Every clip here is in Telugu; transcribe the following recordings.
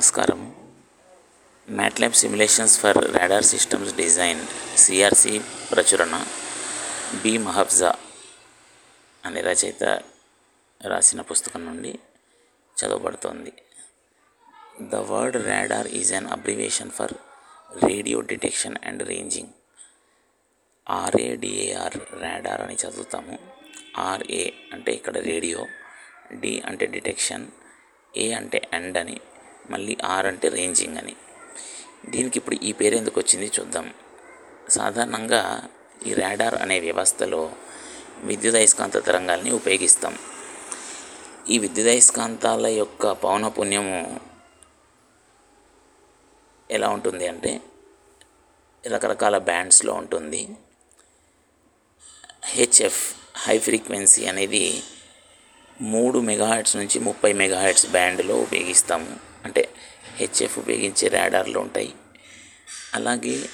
నమస్కారం. MATLAB simulations for radar systems design CRC ప్రచురణ బి మహబ్జా అనే రచయిత రాసిన పుస్తకం నుండి చదవబడుతోంది. The word radar is an abbreviation for radio detection and ranging R A D A R radar అని చదువుతాము. ఆర్ఏ అంటే ఇక్కడ రేడియో డి అంటే డిటెక్షన్ ఏ అంటే అండ్ అని మళ్ళీ ఆర్ అంటే రేంజింగ్ అని. దీనికి ఇప్పుడు ఈ పేరు ఎందుకు వచ్చింది చూద్దాం. సాధారణంగా ఈ రాడార్ అనే వ్యవస్థలో విద్యుదయస్కాంత తరంగాల్ని ఉపయోగిస్తాం. ఈ విద్యుదయస్కాంతాల యొక్క పౌనపుణ్యము ఎలా ఉంటుంది అంటే రకరకాల బ్యాండ్స్లో ఉంటుంది. హెచ్ఎఫ్ హై ఫ్రీక్వెన్సీ అనేది మూడు మెగాహెట్స్ నుంచి ముప్పై మెగాహెట్స్ బ్యాండ్లో ఉపయోగిస్తాము. అంటే హెచ్ఎఫ్ ఉపయోగించే రాడార్లు ఉంటాయి. అలాగే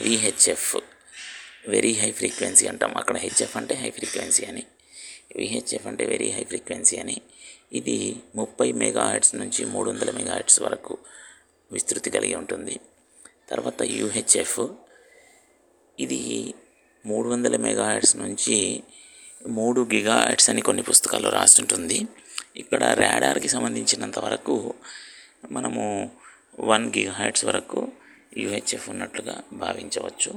విహెచ్ఎఫ్ వెరీ హై ఫ్రీక్వెన్సీ అంటాం. అక్కడ హెచ్ఎఫ్ అంటే హై ఫ్రీక్వెన్సీ అని విహెచ్ఎఫ్ అంటే వెరీ హై ఫ్రీక్వెన్సీ అని. ఇది ముప్పై మెగాహెట్స్ నుంచి మూడు వందల మెగాహెట్స్ వరకు విస్తృతి కలిగి ఉంటుంది. తర్వాత యూహెచ్ఎఫ్ ఇది మూడు వందల మెగాహెట్స్ నుంచి మూడు గిగాహెట్స్ అని కొన్ని పుస్తకాల్లో రాస్తుంటుంది. ఇక్కడ రాడార్కి సంబంధించినంత వరకు మనము వన్ గిగాహైట్స్ వరకు యూహెచ్ఎఫ్ ఉన్నట్లుగా భావించవచ్చు.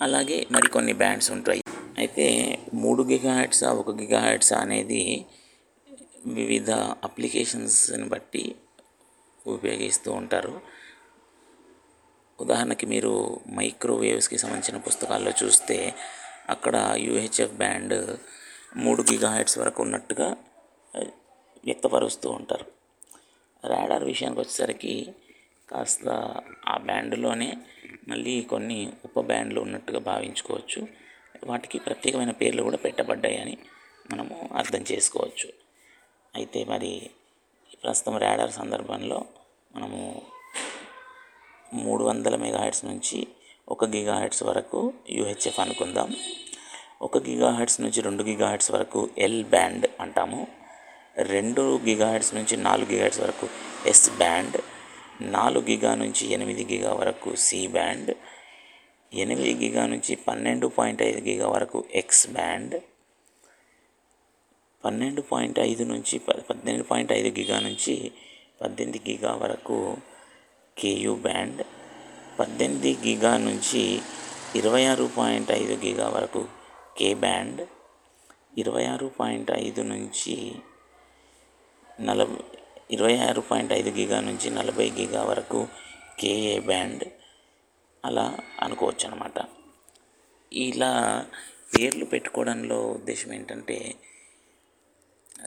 అలాగే మరికొన్ని బ్యాండ్స్ ఉంటాయి. అయితే మూడు గిగాహెట్సా ఒక గిగాహెట్సా అనేది వివిధ అప్లికేషన్స్ని బట్టి ఉపయోగిస్తూ ఉంటారు. ఉదాహరణకి మీరు మైక్రోవేవ్స్కి సంబంధించిన పుస్తకాల్లో చూస్తే అక్కడ యూహెచ్ఎఫ్ బ్యాండ్ మూడు గిగాహెట్స్ వరకు ఉన్నట్టుగా వ్యక్తపరుస్తూ ఉంటారు. రాడార్ విషయానికి వచ్చేసరికి కాస్త ఆ బ్యాండ్లోనే మళ్ళీ కొన్ని ఉప బ్యాండ్లు ఉన్నట్టుగా భావించుకోవచ్చు. వాటికి ప్రత్యేకమైన పేర్లు కూడా పెట్టబడ్డాయని మనము అర్థం చేసుకోవచ్చు. అయితే మరి ప్రస్తుతం రాడార్ సందర్భంలో మనము మూడు వందల మెగాహెడ్స్ నుంచి ఒక గిగాహెడ్స్ వరకు యూహెచ్ఎఫ్ అనుకుందాం. ఒక గిగాహెడ్స్ నుంచి రెండు గిగాహెడ్స్ వరకు ఎల్ బ్యాండ్ అంటాము. రెండు గిగాహెడ్స్ నుంచి నాలుగు గిగాహెడ్స్ వరకు ఎస్ బ్యాండ్ నాలుగు గిగా నుంచి ఎనిమిది గిగా వరకు సి బ్యాండ్ ఎనిమిది గిగా నుంచి పన్నెండు పాయింట్ ఐదు గిగా వరకు ఎక్స్ బ్యాండ్ పన్నెండు పాయింట్ ఐదు నుంచి పద్దెనిమిది పాయింట్ ఐదు గిగా నుంచి పద్దెనిమిది గిగా వరకు కేయూ బ్యాండ్ పద్దెనిమిది గిగా నుంచి ఇరవై ఆరు పాయింట్ ఐదు గిగా వరకు కే బ్యాండ్ ఇరవై ఆరు పాయింట్ ఐదు నుంచి నలభై ఇరవై ఆరు పాయింట్ ఐదు గిగా నుంచి నలభై గిగా వరకు కేఏ బ్యాండ్ అలా అనుకోవచ్చు అనమాట ఇలా పేర్లు పెట్టుకోవడంలో ఉద్దేశం ఏంటంటే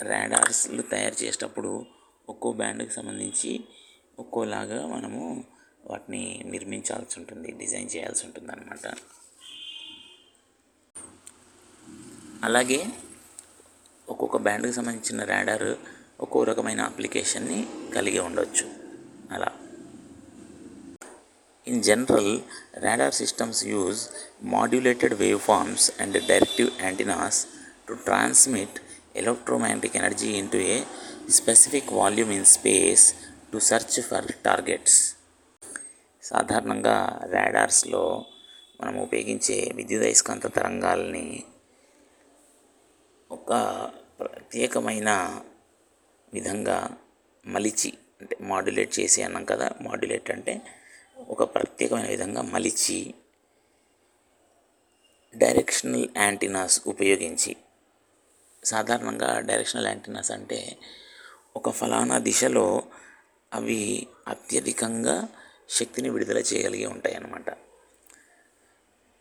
రాడార్స్లు తయారు చేసేటప్పుడు ఒక్కో బ్యాండ్కి సంబంధించి ఒక్కోలాగా మనము వాటిని నిర్మించాల్సి ఉంటుంది డిజైన్ చేయాల్సి ఉంటుంది అనమాట అలాగే ఒక్కొక్క బ్యాండ్కి సంబంధించిన రాడార్ ఒక్కో రకమైన అప్లికేషన్ని కలిగి ఉండొచ్చు. అలా. In general radar systems use modulated wave forms and directive antennas to transmit electromagnetic energy into a specific volume in space to search for targets. సాధారణంగా రాడార్స్లో మనం ఉపయోగించే విద్యుదయస్కాంత తరంగాల్ని ఒక ప్రత్యేకమైన విధంగా మలిచి అంటే మాడ్యులేట్ చేసి అన్నాం కదా మాడ్యులేట్ అంటే ఒక ప్రత్యేకమైన విధంగా మలిచి డైరెక్షనల్ యాంటీనాస్ ఉపయోగించి. సాధారణంగా డైరెక్షనల్ యాంటీనాస్ అంటే ఒక ఫలానా దిశలో అవి అత్యధికంగా శక్తిని విడుదల చేయగలిగి ఉంటాయి అన్నమాట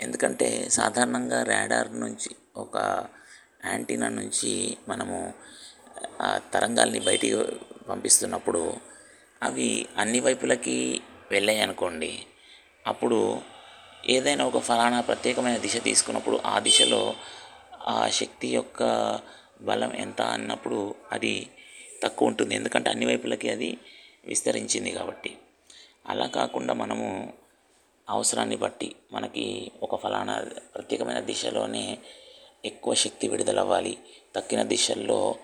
ఎందుకంటే సాధారణంగా రాడార్ నుంచి ఒక యాంటీనా నుంచి మనము తరంగాల్ని బయటికి పంపిస్తున్నప్పుడు అవి అన్ని వైపులకి వెళ్ళాయి అనుకోండి అప్పుడు ఏదైనా ఒక ఫలానా ప్రత్యేకమైన దిశ తీసుకున్నప్పుడు ఆ దిశలో ఆ శక్తి యొక్క బలం ఎంత అన్నప్పుడు అది తక్కువ ఉంటుంది. ఎందుకంటే అన్ని వైపులకి అది విస్తరించింది కాబట్టి. అలా కాకుండా మనము అవసరాన్ని బట్టి మనకి ఒక ఫలానా ప్రత్యేకమైన దిశలోనే ఎక్కువ శక్తి విడుదలవ్వాలి. తక్కిన దిశల్లో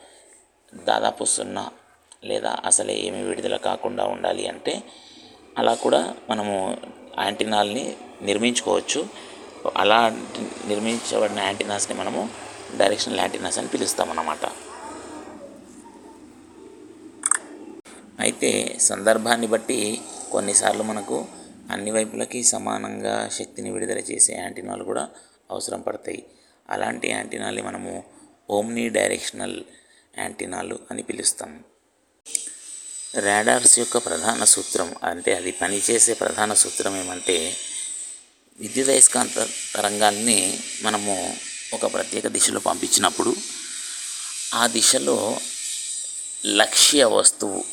దాదాపు సున్నా లేదా అసలే ఏమీ విడుదల కాకుండా ఉండాలి అంటే అలా కూడా మనము యాంటీనాల్ని నిర్మించుకోవచ్చు. అలా నిర్మించబడిన యాంటీనాస్ని మనము డైరెక్షనల్ యాంటీనాస్ అని పిలుస్తామన్నమాట. అయితే సందర్భాన్ని బట్టి కొన్నిసార్లు మనకు అన్ని వైపులకి సమానంగా శక్తిని విడుదల చేసే యాంటీనాలు కూడా అవసరం పడతాయి. అలాంటి యాంటీనాల్ని మనము ఓమ్ని డైరెక్షనల్ యాంటీనాలు అని పిలుస్తాం. రాడార్స్ యొక్క ప్రధాన సూత్రం అంటే అది పనిచేసే ప్రధాన సూత్రం ఏమంటే విద్యుదయస్కాంత తరంగాన్ని మనము ఒక ప్రత్యేక దిశలో పంపించినప్పుడు ఆ దిశలో లక్ష్య వస్తువు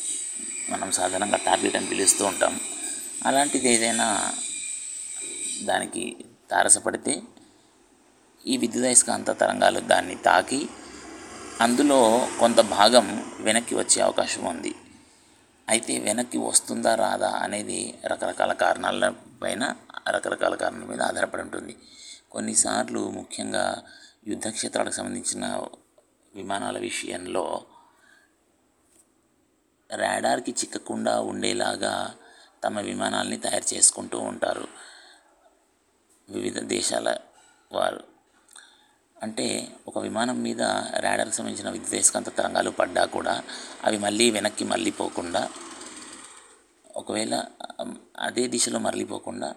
మనం సాధారణంగా టార్గెట్ అని పిలుస్తూ ఉంటాం. అలాంటిది ఏదైనా దానికి తారసపడితే ఈ విద్యుదయస్కాంత తరంగాలు దాన్ని తాకి అందులో కొంత భాగం వెనక్కి వచ్చే అవకాశం ఉంది. అయితే వెనక్కి వస్తుందా రాదా అనేది రకరకాల కారణాల పైన రకరకాల కారణాల మీద ఆధారపడి ఉంటుంది. కొన్నిసార్లు ముఖ్యంగా యుద్ధక్షేత్రాలకు సంబంధించిన విమానాల విషయంలో రాడార్కి చిక్కకుండా ఉండేలాగా తమ విమానాల్ని తయారు చేసుకుంటూ ఉంటారు. వివిధ దేశాల వారు. అంటే ఒక విమానం మీద రాడార్కి సంబంధించిన విద్యుదయస్కాంత తరంగాలు పడ్డా కూడా అవి మళ్ళీ వెనక్కి మళ్ళీ పోకుండా ఒకవేళ అదే దిశలో మరలిపోకుండా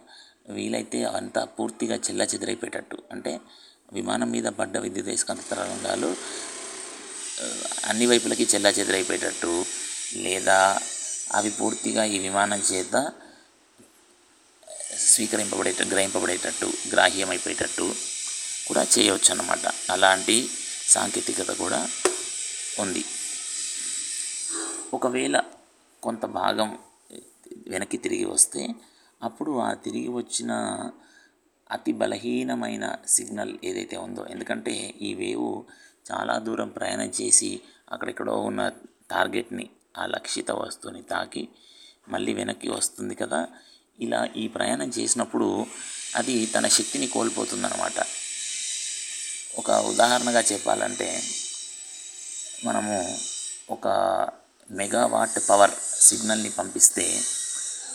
వీలైతే అంతా పూర్తిగా చెల్ల చెదిరైపోయేటట్టు. అంటే విమానం మీద పడ్డ విద్యుదయస్కాంత తరంగాలు అన్ని వైపులకి చెల్లా చెదిరైపోయేటట్టు. లేదా అవి పూర్తిగా ఈ విమానం చేత స్వీకరింపబడేట గ్రహింపబడేటట్టు గ్రాహ్యమైపోయేటట్టు. కూడా చేయవచ్చు అన్నమాట అలాంటి సాంకేతికత కూడా ఉంది. ఒకవేళ కొంత భాగం వెనక్కి తిరిగి వస్తే అప్పుడు ఆ తిరిగి వచ్చిన అతి బలహీనమైన సిగ్నల్ ఏదైతే ఉందో ఎందుకంటే ఈ వేవ్ చాలా దూరం ప్రయాణం చేసి అక్కడెక్కడో ఉన్న టార్గెట్ని ఆ లక్షిత వస్తువుని తాకి మళ్ళీ వెనక్కి వస్తుంది కదా. ఇలా ఈ ప్రయాణం చేసినప్పుడు అది తన శక్తిని కోల్పోతుందన్నమాట. ఒక ఉదాహరణగా చెప్పాలంటే మనము ఒక మెగావాట్ పవర్ సిగ్నల్ని పంపిస్తే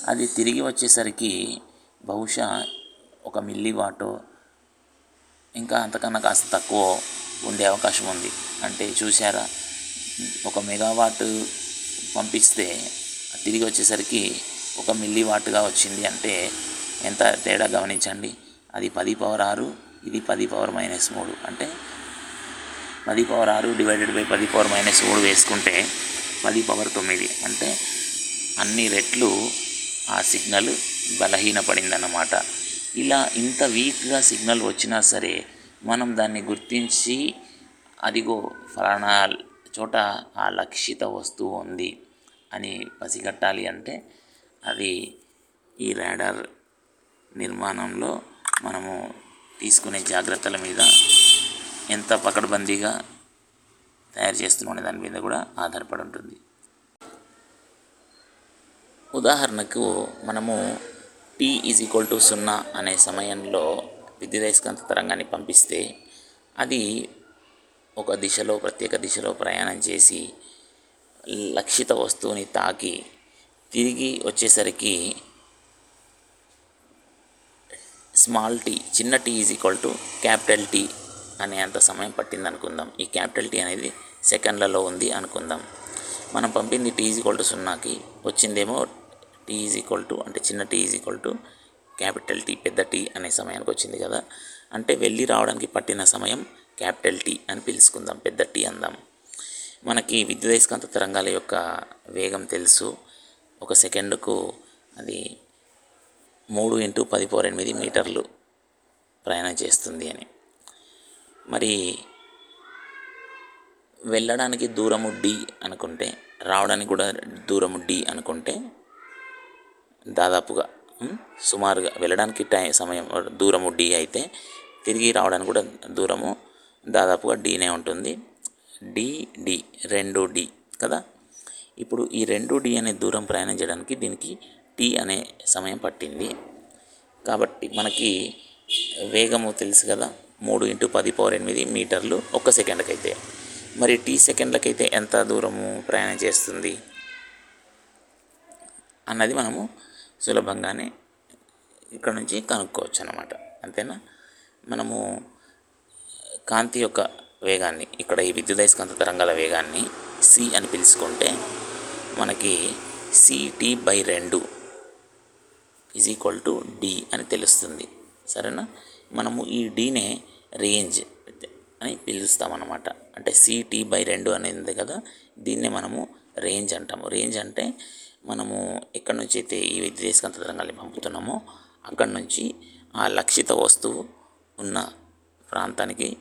అది తిరిగి వచ్చేసరికి బహుశా ఒక మిల్లీవాటు ఇంకా అంతకన్నా కాస్త తక్కువ ఉండే అవకాశం ఉంది. అంటే చూసారా ఒక మెగావాట్ పంపిస్తే తిరిగి వచ్చేసరికి ఒక మిల్లీవాట్గా వచ్చింది అంటే ఎంత తేడా గమనించండి. అది పది పవర్ ఆరు ఇది పది పవర్ మైనస్ మూడు. అంటే పది పవర్ ఆరు డివైడెడ్ బై పది పవర్ మైనస్ మూడు వేసుకుంటే పది పవర్ తొమ్మిది. అంటే అన్ని రెట్లు ఆ సిగ్నల్ బలహీనపడిందన్నమాట. ఇలా ఇంత వీక్గా సిగ్నల్ వచ్చినా సరే మనం దాన్ని గుర్తించి అదిగో ఫలానా చోట ఆ లక్షిత వస్తువు ఉంది అని పసిగట్టాలి అంటే అది ఈ రాడార్ నిర్మాణంలో మనము తీసుకునే జాగ్రత్తల మీద ఎంత పకడ్బందీగా తయారు చేస్తున్నాం అనే దాని మీద కూడా ఆధారపడి ఉంటుంది. ఉదాహరణకు మనము టీ ఈజ్ ఈక్వల్ టు సున్నా అనే సమయంలో విద్యుదయస్కాంత తరంగాన్ని పంపిస్తే అది ఒక దిశలో ప్రత్యేక దిశలో ప్రయాణం చేసి లక్షిత వస్తువుని తాకి తిరిగి వచ్చేసరికి స్మాల్ టీ చిన్న T is equal to capital T అనే అంత సమయం పట్టింది అనుకుందాం. ఈ క్యాపిటల్ టీ అనేది సెకండ్లలో ఉంది అనుకుందాం. మనం పంపింది టీ ఈజ్ ఈక్వల్ టు సున్నాకి వచ్చిందేమో టీ ఈజ్ ఈక్వల్ టు అంటే చిన్న T is equal to capital T పెద్ద టీ అనే సమయానికి వచ్చింది కదా. అంటే వెళ్ళి రావడానికి పట్టిన సమయం క్యాపిటల్ టీ అని పిలుచుకుందాం పెద్ద టీ అందాం. మనకి విద్యుదయస్కాంత తరంగాల యొక్క వేగం తెలుసు. ఒక సెకండ్కు అది మూడు ఇంటూ పది పవర్ ఎనిమిది మీటర్లు ప్రయాణం చేస్తుంది అని. మరి వెళ్ళడానికి దూరము డి అనుకుంటే రావడానికి కూడా దూరము డి అనుకుంటే దాదాపుగా సుమారుగా వెళ్ళడానికి టైం సమయం దూరము డి అయితే తిరిగి రావడానికి కూడా దూరము దాదాపుగా డీనే ఉంటుంది. డి డి రెండు డి కదా? ఇప్పుడు ఈ రెండు డి అనే దూరం ప్రయాణం చేయడానికి దీనికి టీ అనే సమయం పట్టింది. కాబట్టి మనకి వేగము తెలుసు కదా మూడు ఇంటూ పది పవర్ ఎనిమిది మీటర్లు ఒక్క సెకండ్కైతే మరి టీ సెకండ్లకైతే ఎంత దూరము ప్రయాణం చేస్తుంది? అన్నది మనము సులభంగానే ఇక్కడ నుంచి కనుక్కోవచ్చు అన్నమాట అంతేనా? మనము కాంతి యొక్క వేగాన్ని ఇక్కడ ఈ విద్యుదయస్కాంత తరంగాల వేగాన్ని సి అని పిలుచుకుంటే మనకి సిటీ బై రెండు ఈజ్ ఈక్వల్ టు డి అని తెలుస్తుంది. సరేనా? మనము ఈ డీనే రేంజ్ అని పిలుస్తామన్నమాట. అంటే సిటీ బై రెండు అనేది కదా దీన్నే మనము రేంజ్ అంటాము. రేంజ్ అంటే మనము ఎక్కడి నుంచి అయితే ఈ విద్యుదయస్కాంత తరంగాన్ని పంపుతున్నామో అక్కడి నుంచి ఆ లక్షిత వస్తువు ఉన్న ప్రాంతానికి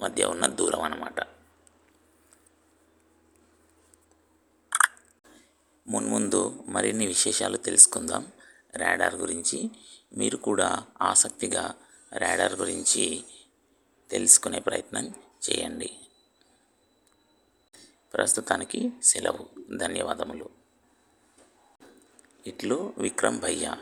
మధ్య ఉన్న దూరం అన్నమాట. మున్ముందు మరిన్ని విశేషాలు తెలుసుకుందాం. రాడార్ గురించి మీరు కూడా ఆసక్తిగా రాడార్ గురించి తెలుసుకునే ప్రయత్నం చేయండి. ప్రస్తుతానికి సెలవు. ధన్యవాదములు. ఇట్లు విక్రమ్ భయ్య.